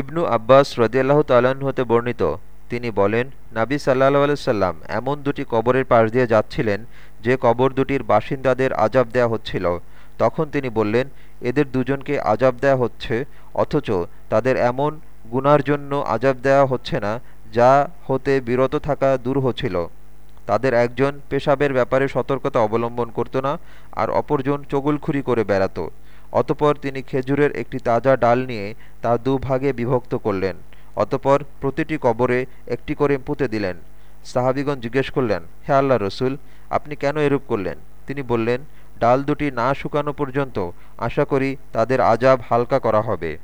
ইবনু আব্বাস রদিয়াল্লাহ তাল্লাহ্ন হতে বর্ণিত। তিনি বলেন, নাবি সাল্লাহ আলসালাম এমন দুটি কবরের পাশ দিয়ে যাচ্ছিলেন, যে কবর দুটির বাসিন্দাদের আজাব দেয়া হচ্ছিল। তখন তিনি বললেন, এদের দুজনকে আজাব দেয়া হচ্ছে, অথচ তাদের এমন গুনার জন্য আজাব দেয়া হচ্ছে না, যা হতে বিরত থাকা দূর হচ্ছিল। তাদের একজন পেশাবের ব্যাপারে সতর্কতা অবলম্বন করত না, আর অপরজন চগুলখুরি করে বেড়াত। অতপর তিনি খেজুরের একটি তাজা ডাল নিয়ে তা দুভাগে বিভক্ত করলেন। অতপর প্রতিটি কবরে একটি করে পুঁতে দিলেন। সাহাবিগণ জিজ্ঞেস করলেন, হে আল্লাহ রসুল, আপনি কেন এরূপ করলেন? তিনি বললেন, ডাল দুটি না শুকানো পর্যন্ত আশা করি তাদের আজাব হালকা করা হবে।